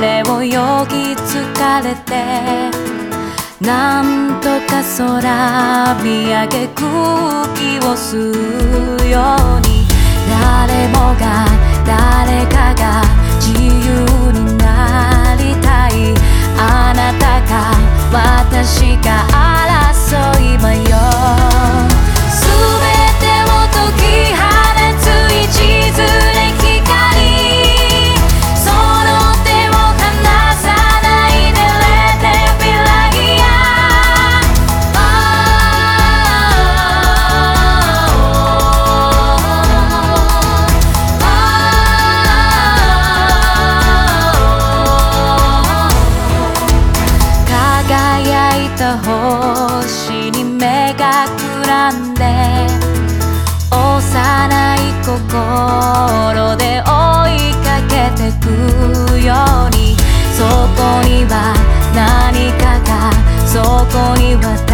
れをよぎつかれてなんとか空見上げ空気を吸うように誰もた星に目がくらんで幼い心で追いかけてくように。そこには何かがそこには